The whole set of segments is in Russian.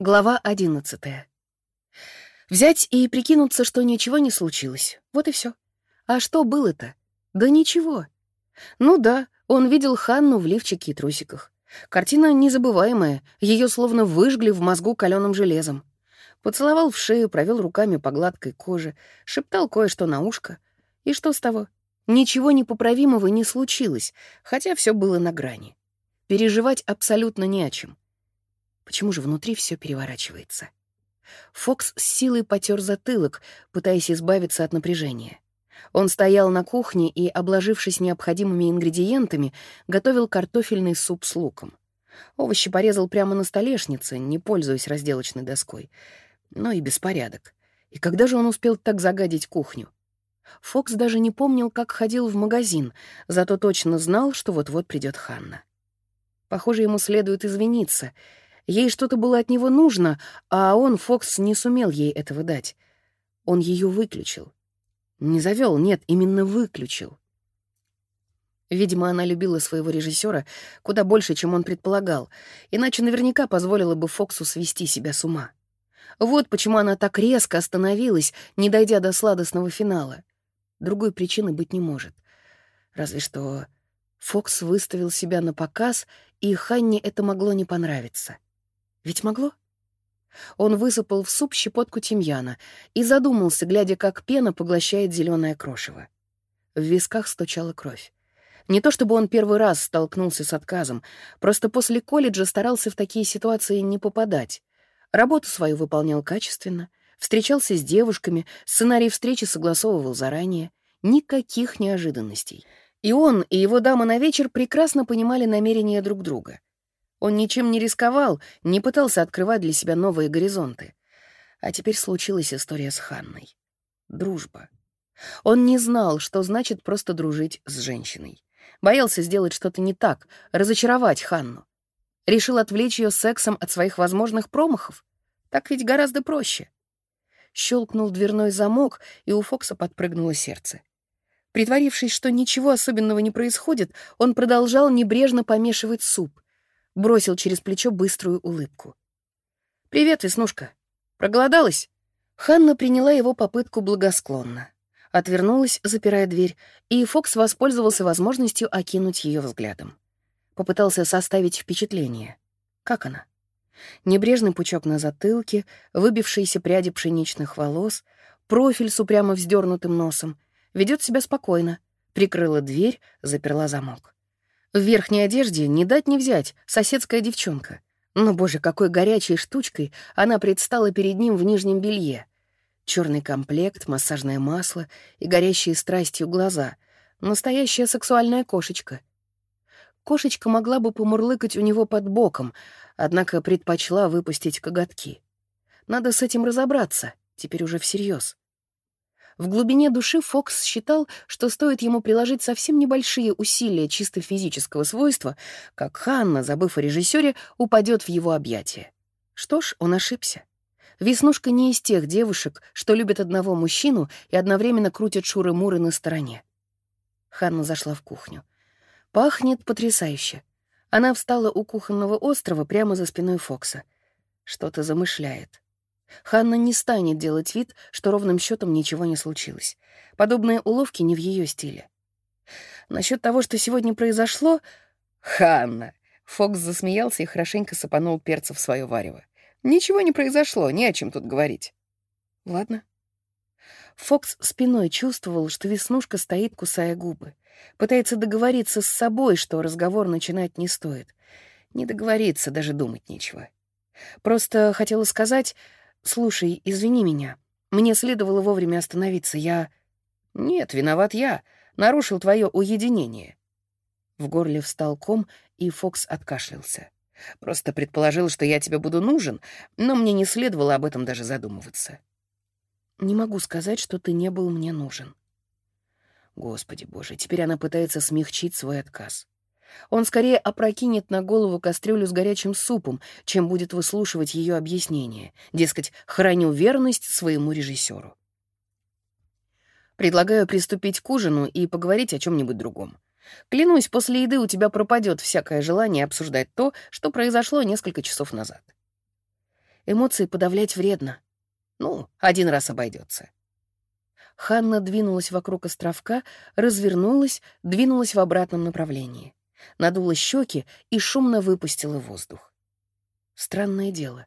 Глава одиннадцатая. Взять и прикинуться, что ничего не случилось. Вот и все. А что было-то? Да ничего. Ну да, он видел Ханну в лифчике и трусиках. Картина незабываемая, ее словно выжгли в мозгу каленым железом. Поцеловал в шею, провел руками по гладкой коже, шептал кое-что на ушко. И что с того? Ничего непоправимого не случилось, хотя все было на грани. Переживать абсолютно не о чем. Почему же внутри все переворачивается? Фокс с силой потер затылок, пытаясь избавиться от напряжения. Он стоял на кухне и, обложившись необходимыми ингредиентами, готовил картофельный суп с луком. Овощи порезал прямо на столешнице, не пользуясь разделочной доской. Но и беспорядок. И когда же он успел так загадить кухню? Фокс даже не помнил, как ходил в магазин, зато точно знал, что вот-вот придет Ханна. Похоже, ему следует извиниться. Ей что-то было от него нужно, а он, Фокс, не сумел ей этого дать. Он ее выключил. Не завел, нет, именно выключил. Видимо, она любила своего режиссера куда больше, чем он предполагал, иначе наверняка позволила бы Фоксу свести себя с ума. Вот почему она так резко остановилась, не дойдя до сладостного финала. Другой причины быть не может. Разве что Фокс выставил себя на показ, и Ханне это могло не понравиться. Ведь могло? Он высыпал в суп щепотку тимьяна и задумался, глядя, как пена поглощает зеленое крошево. В висках стучала кровь. Не то чтобы он первый раз столкнулся с отказом, просто после колледжа старался в такие ситуации не попадать. Работу свою выполнял качественно, встречался с девушками, сценарий встречи согласовывал заранее. Никаких неожиданностей. И он, и его дама на вечер прекрасно понимали намерения друг друга. Он ничем не рисковал, не пытался открывать для себя новые горизонты. А теперь случилась история с Ханной. Дружба. Он не знал, что значит просто дружить с женщиной. Боялся сделать что-то не так, разочаровать Ханну. Решил отвлечь ее сексом от своих возможных промахов. Так ведь гораздо проще. Щелкнул дверной замок, и у Фокса подпрыгнуло сердце. Притворившись, что ничего особенного не происходит, он продолжал небрежно помешивать суп бросил через плечо быструю улыбку. «Привет, Веснушка. Проголодалась?» Ханна приняла его попытку благосклонно. Отвернулась, запирая дверь, и Фокс воспользовался возможностью окинуть ее взглядом. Попытался составить впечатление. Как она? Небрежный пучок на затылке, выбившиеся пряди пшеничных волос, профиль с упрямо вздернутым носом. Ведет себя спокойно. Прикрыла дверь, заперла замок. В верхней одежде не дать не взять, соседская девчонка. Но, боже, какой горячей штучкой она предстала перед ним в нижнем белье. Черный комплект, массажное масло и горящие страстью глаза. Настоящая сексуальная кошечка. Кошечка могла бы помурлыкать у него под боком, однако предпочла выпустить коготки. Надо с этим разобраться, теперь уже всерьез. В глубине души Фокс считал, что стоит ему приложить совсем небольшие усилия чисто физического свойства, как Ханна, забыв о режиссере, упадет в его объятия. Что ж, он ошибся. Веснушка не из тех девушек, что любят одного мужчину и одновременно крутят шуры-муры на стороне. Ханна зашла в кухню. Пахнет потрясающе. Она встала у кухонного острова прямо за спиной Фокса. Что-то замышляет. Ханна не станет делать вид, что ровным счетом ничего не случилось. Подобные уловки не в ее стиле. Насчет того, что сегодня произошло... Ханна! Фокс засмеялся и хорошенько сыпанул перца в свое варево. Ничего не произошло, не о чем тут говорить. Ладно. Фокс спиной чувствовал, что Веснушка стоит, кусая губы. Пытается договориться с собой, что разговор начинать не стоит. Не договориться, даже думать нечего. Просто хотела сказать, «Слушай, извини меня. Мне следовало вовремя остановиться. Я...» «Нет, виноват я. Нарушил твое уединение». В горле встал ком, и Фокс откашлялся. «Просто предположил, что я тебе буду нужен, но мне не следовало об этом даже задумываться». «Не могу сказать, что ты не был мне нужен». Господи боже, теперь она пытается смягчить свой отказ. Он скорее опрокинет на голову кастрюлю с горячим супом, чем будет выслушивать ее объяснение. Дескать, храню верность своему режиссеру. Предлагаю приступить к ужину и поговорить о чем-нибудь другом. Клянусь, после еды у тебя пропадет всякое желание обсуждать то, что произошло несколько часов назад. Эмоции подавлять вредно. Ну, один раз обойдется. Ханна двинулась вокруг островка, развернулась, двинулась в обратном направлении. Надула щеки и шумно выпустила воздух. Странное дело.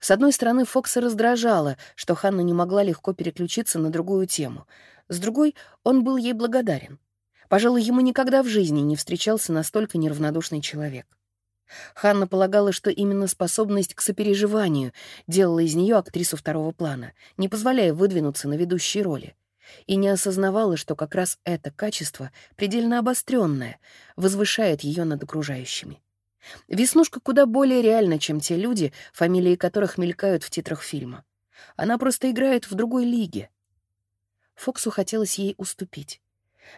С одной стороны, Фокса раздражало, что Ханна не могла легко переключиться на другую тему. С другой, он был ей благодарен. Пожалуй, ему никогда в жизни не встречался настолько неравнодушный человек. Ханна полагала, что именно способность к сопереживанию делала из нее актрису второго плана, не позволяя выдвинуться на ведущие роли и не осознавала, что как раз это качество, предельно обостренное, возвышает ее над окружающими. Веснушка куда более реальна, чем те люди, фамилии которых мелькают в титрах фильма. Она просто играет в другой лиге. Фоксу хотелось ей уступить.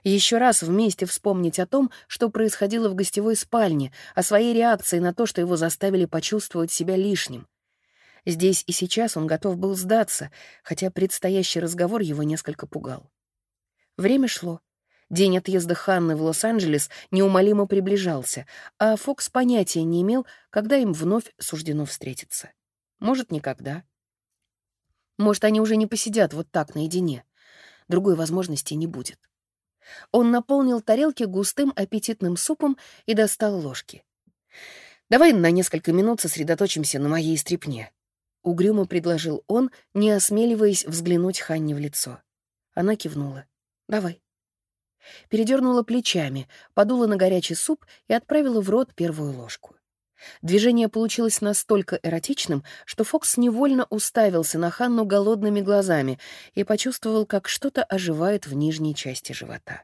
Еще раз вместе вспомнить о том, что происходило в гостевой спальне, о своей реакции на то, что его заставили почувствовать себя лишним, Здесь и сейчас он готов был сдаться, хотя предстоящий разговор его несколько пугал. Время шло. День отъезда Ханны в Лос-Анджелес неумолимо приближался, а Фокс понятия не имел, когда им вновь суждено встретиться. Может, никогда. Может, они уже не посидят вот так наедине. Другой возможности не будет. Он наполнил тарелки густым аппетитным супом и достал ложки. «Давай на несколько минут сосредоточимся на моей стрипне», — угрюмо предложил он, не осмеливаясь взглянуть Ханне в лицо. Она кивнула. «Давай». Передернула плечами, подула на горячий суп и отправила в рот первую ложку. Движение получилось настолько эротичным, что Фокс невольно уставился на Ханну голодными глазами и почувствовал, как что-то оживает в нижней части живота.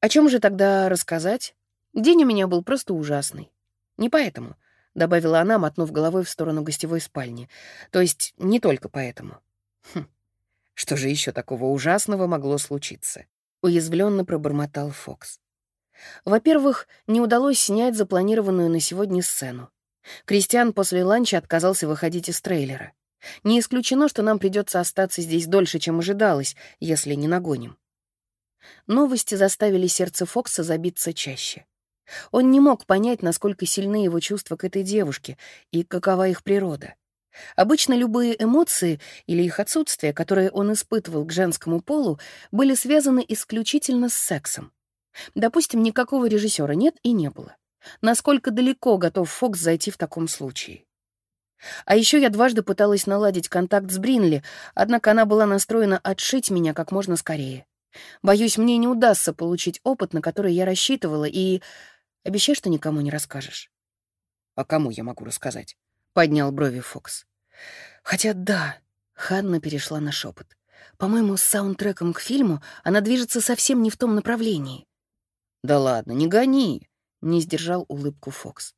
«О чем же тогда рассказать? День у меня был просто ужасный. Не поэтому добавила она, мотнув головой в сторону гостевой спальни. То есть не только поэтому. Хм. Что же еще такого ужасного могло случиться? Уязвленно пробормотал Фокс. Во-первых, не удалось снять запланированную на сегодня сцену. Кристиан после ланча отказался выходить из трейлера. Не исключено, что нам придется остаться здесь дольше, чем ожидалось, если не нагоним. Новости заставили сердце Фокса забиться чаще. Он не мог понять, насколько сильны его чувства к этой девушке и какова их природа. Обычно любые эмоции или их отсутствие, которые он испытывал к женскому полу, были связаны исключительно с сексом. Допустим, никакого режиссера нет и не было. Насколько далеко готов Фокс зайти в таком случае? А еще я дважды пыталась наладить контакт с Бринли, однако она была настроена отшить меня как можно скорее. Боюсь, мне не удастся получить опыт, на который я рассчитывала, и Обещай, что никому не расскажешь». «А кому я могу рассказать?» — поднял брови Фокс. «Хотя да», — Ханна перешла на шепот. «По-моему, с саундтреком к фильму она движется совсем не в том направлении». «Да ладно, не гони», — не сдержал улыбку Фокс.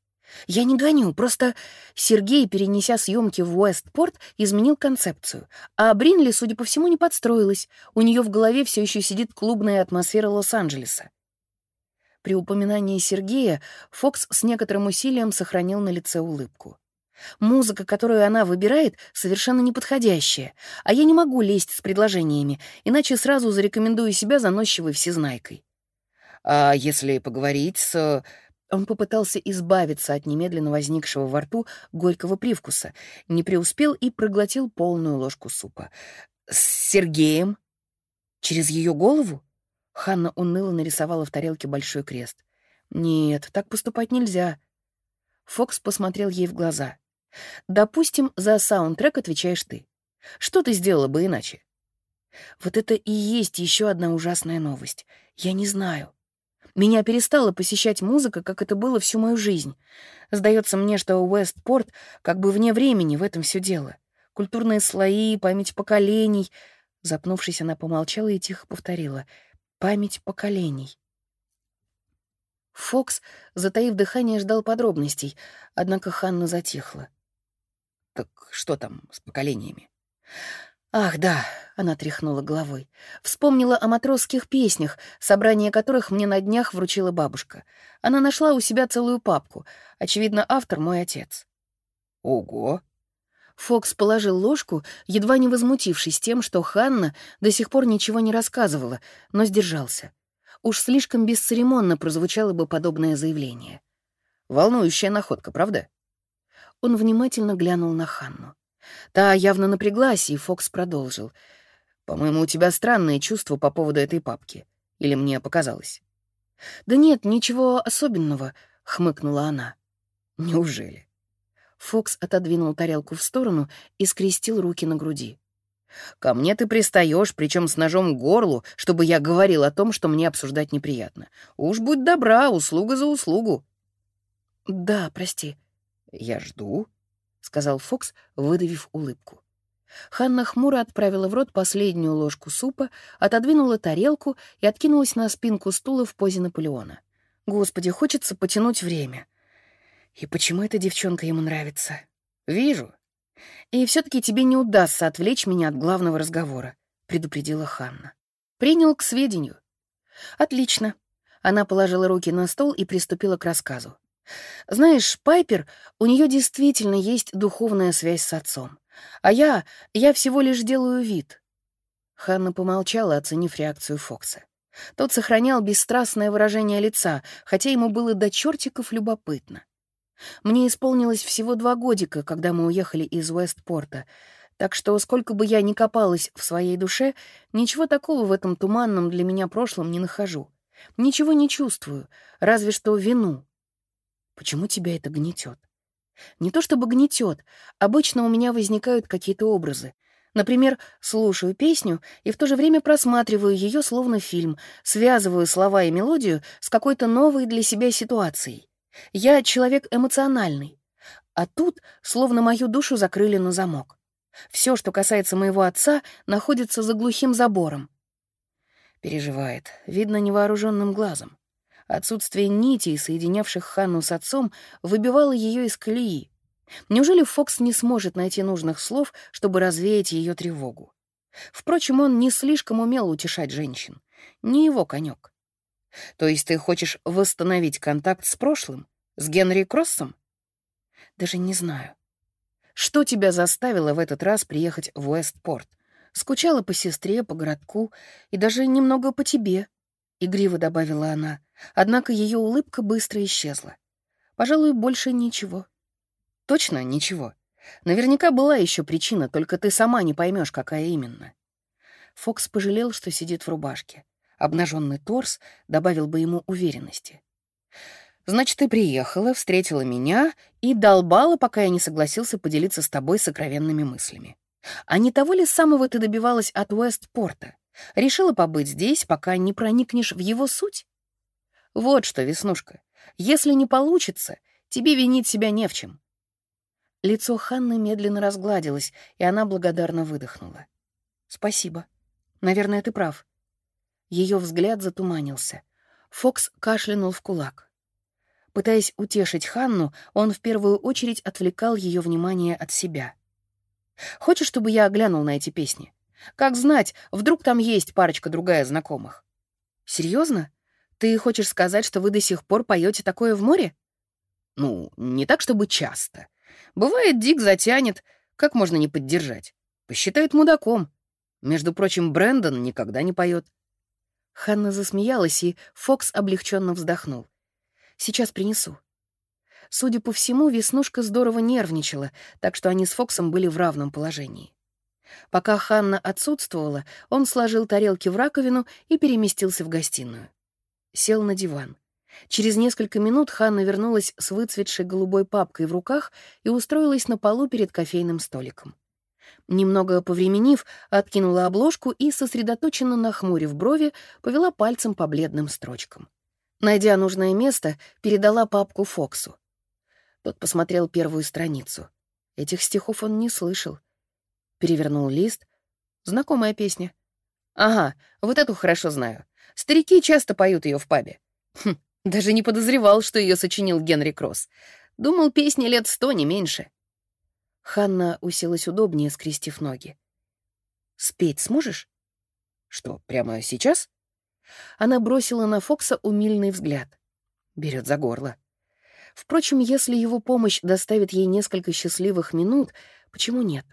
«Я не гоню, просто Сергей, перенеся съемки в Уэстпорт, изменил концепцию. А Бринли, судя по всему, не подстроилась. У нее в голове все еще сидит клубная атмосфера Лос-Анджелеса. При упоминании Сергея Фокс с некоторым усилием сохранил на лице улыбку. Музыка, которую она выбирает, совершенно неподходящая, а я не могу лезть с предложениями, иначе сразу зарекомендую себя заносчивой всезнайкой. А если поговорить с... Он попытался избавиться от немедленно возникшего во рту горького привкуса, не преуспел и проглотил полную ложку супа. «С Сергеем?» «Через ее голову?» Ханна уныло нарисовала в тарелке большой крест. «Нет, так поступать нельзя». Фокс посмотрел ей в глаза. «Допустим, за саундтрек отвечаешь ты. Что ты сделала бы иначе?» «Вот это и есть еще одна ужасная новость. Я не знаю. Меня перестала посещать музыка, как это было всю мою жизнь. Сдается мне, что Уэстпорт как бы вне времени в этом все дело. Культурные слои, память поколений...» Запнувшись, она помолчала и тихо повторила — Память поколений. Фокс, затаив дыхание, ждал подробностей, однако Ханна затихла. «Так что там с поколениями?» «Ах, да», — она тряхнула головой. Вспомнила о матросских песнях, собрание которых мне на днях вручила бабушка. Она нашла у себя целую папку. Очевидно, автор — мой отец. «Ого!» Фокс положил ложку, едва не возмутившись тем, что Ханна до сих пор ничего не рассказывала, но сдержался. Уж слишком бесцеремонно прозвучало бы подобное заявление. Волнующая находка, правда? он внимательно глянул на Ханну. Та явно напряглась, и Фокс продолжил. «По-моему, у тебя странные чувства по поводу этой папки. Или мне показалось?» «Да нет, ничего особенного», — хмыкнула она. «Неужели?» Фокс отодвинул тарелку в сторону и скрестил руки на груди. «Ко мне ты пристаешь, причем с ножом к горлу, чтобы я говорил о том, что мне обсуждать неприятно. Уж будь добра, услуга за услугу». «Да, прости». «Я жду», — сказал Фокс, выдавив улыбку. Ханна хмуро отправила в рот последнюю ложку супа, отодвинула тарелку и откинулась на спинку стула в позе Наполеона. «Господи, хочется потянуть время. И почему эта девчонка ему нравится? Вижу. И все таки тебе не удастся отвлечь меня от главного разговора», — предупредила Ханна. «Принял к сведению». «Отлично». Она положила руки на стол и приступила к рассказу. Знаешь, Пайпер, у нее действительно есть духовная связь с отцом. А я, я всего лишь делаю вид. Ханна помолчала, оценив реакцию Фокса. Тот сохранял бесстрастное выражение лица, хотя ему было до чертиков любопытно. Мне исполнилось всего два годика, когда мы уехали из Уэстпорта, так что сколько бы я ни копалась в своей душе, ничего такого в этом туманном для меня прошлом не нахожу. Ничего не чувствую, разве что вину. Почему тебя это гнетет? Не то чтобы гнетет, обычно у меня возникают какие-то образы. Например, слушаю песню и в то же время просматриваю ее словно фильм, связываю слова и мелодию с какой-то новой для себя ситуацией. Я человек эмоциональный. А тут словно мою душу закрыли на замок. Все, что касается моего отца, находится за глухим забором. Переживает, видно невооруженным глазом. Отсутствие нитей, соединявших Ханну с отцом, выбивало ее из колеи. Неужели Фокс не сможет найти нужных слов, чтобы развеять ее тревогу? Впрочем, он не слишком умел утешать женщин. Не его конек. То есть ты хочешь восстановить контакт с прошлым? С Генри Кроссом? Даже не знаю. Что тебя заставило в этот раз приехать в Уэстпорт? Скучала по сестре, по городку и даже немного по тебе, — игриво добавила она. Однако ее улыбка быстро исчезла. Пожалуй, больше ничего. Точно ничего. Наверняка была еще причина, только ты сама не поймешь, какая именно. Фокс пожалел, что сидит в рубашке. Обнаженный торс добавил бы ему уверенности. «Значит, ты приехала, встретила меня и долбала, пока я не согласился поделиться с тобой сокровенными мыслями. А не того ли самого ты добивалась от Уэстпорта? Решила побыть здесь, пока не проникнешь в его суть? Вот что, Веснушка, если не получится, тебе винить себя не в чем. Лицо Ханны медленно разгладилось, и она благодарно выдохнула. «Спасибо. Наверное, ты прав». Ее взгляд затуманился. Фокс кашлянул в кулак. Пытаясь утешить Ханну, он в первую очередь отвлекал ее внимание от себя. «Хочешь, чтобы я оглянул на эти песни? Как знать, вдруг там есть парочка другая знакомых?» «Серьезно? Ты хочешь сказать, что вы до сих пор поете такое в море? Ну, не так, чтобы часто. Бывает, Дик затянет. Как можно не поддержать? Посчитает мудаком. Между прочим, Брэндон никогда не поет. Ханна засмеялась, и Фокс облегченно вздохнул. «Сейчас принесу». Судя по всему, Веснушка здорово нервничала, так что они с Фоксом были в равном положении. Пока Ханна отсутствовала, он сложил тарелки в раковину и переместился в гостиную сел на диван. Через несколько минут Ханна вернулась с выцветшей голубой папкой в руках и устроилась на полу перед кофейным столиком. Немного повременив, откинула обложку и, сосредоточенно нахмурив брови, повела пальцем по бледным строчкам. Найдя нужное место, передала папку Фоксу. Тот посмотрел первую страницу. Этих стихов он не слышал. Перевернул лист. Знакомая песня. «Ага, вот эту хорошо знаю. Старики часто поют ее в пабе. Хм, даже не подозревал, что ее сочинил Генри Кросс. Думал, песни лет сто, не меньше. Ханна уселась удобнее, скрестив ноги. «Спеть сможешь?» «Что, прямо сейчас?» Она бросила на Фокса умильный взгляд. Берет за горло. Впрочем, если его помощь доставит ей несколько счастливых минут, почему нет?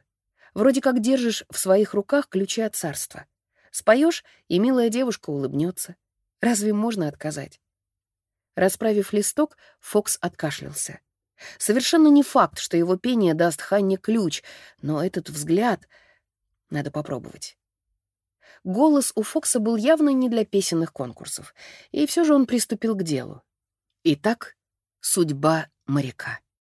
Вроде как держишь в своих руках ключи от царства. Споешь, и милая девушка улыбнется. Разве можно отказать? Расправив листок, Фокс откашлялся. Совершенно не факт, что его пение даст Ханне ключ, но этот взгляд надо попробовать. Голос у Фокса был явно не для песенных конкурсов, и все же он приступил к делу. Итак, судьба моряка.